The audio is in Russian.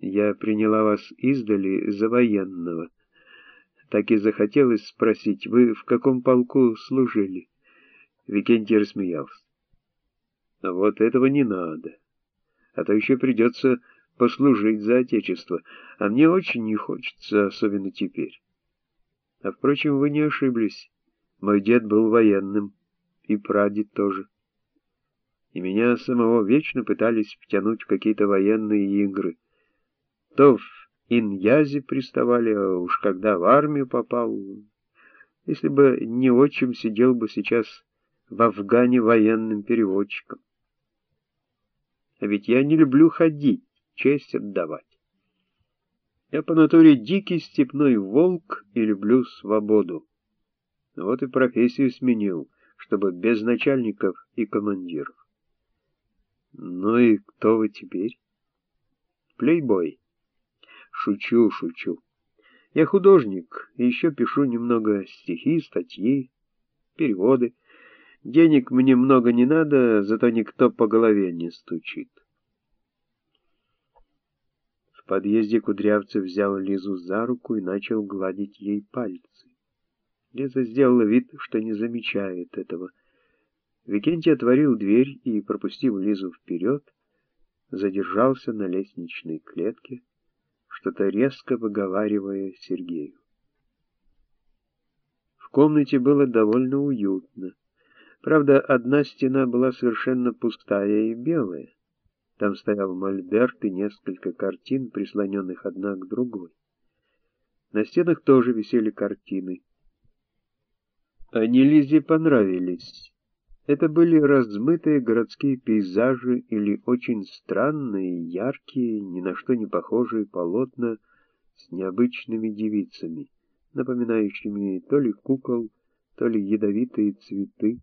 Я приняла вас издали за военного. Так и захотелось спросить, вы в каком полку служили? Викентий рассмеялся. Вот этого не надо. А то еще придется послужить за Отечество, а мне очень не хочется, особенно теперь. А впрочем, вы не ошиблись. Мой дед был военным, и прадед тоже. И меня самого вечно пытались втянуть в какие-то военные игры. То в Иньязе приставали, а уж когда в армию попал... Если бы не отчим, сидел бы сейчас в Афгане военным переводчиком. А ведь я не люблю ходить, честь отдавать. Я по натуре дикий степной волк и люблю свободу. Вот и профессию сменил, чтобы без начальников и командиров. Ну и кто вы теперь? Плейбой. Шучу, шучу. Я художник, и еще пишу немного стихи, статьи, переводы. Денег мне много не надо, зато никто по голове не стучит. В подъезде Кудрявцев взял Лизу за руку и начал гладить ей пальцы. Лиза сделала вид, что не замечает этого. Викентий отворил дверь и, пропустив Лизу вперед, задержался на лестничной клетке, что-то резко выговаривая Сергею. В комнате было довольно уютно. Правда, одна стена была совершенно пустая и белая. Там стоял мольберт и несколько картин, прислоненных одна к другой. На стенах тоже висели картины. Они Лизе понравились. Это были размытые городские пейзажи или очень странные, яркие, ни на что не похожие полотна с необычными девицами, напоминающими то ли кукол, то ли ядовитые цветы,